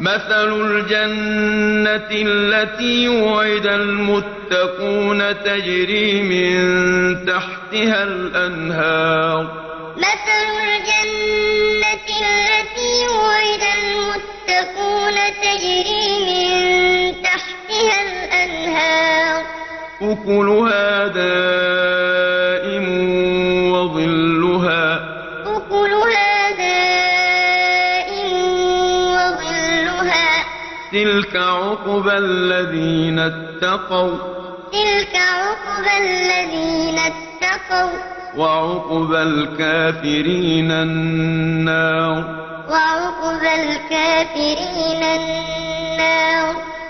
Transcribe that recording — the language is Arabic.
مثل الجنة التي وعد المتقون تجري من تحتها الأنهار. مثل الجنة التي وعد المتقون تجري من تحتها الأنهار. أكلها دائم. تلك عقبى الذين اتقوا تلك عقبى الذين اتقوا وعقبى الكافرين النار وعقبى الكافرين النار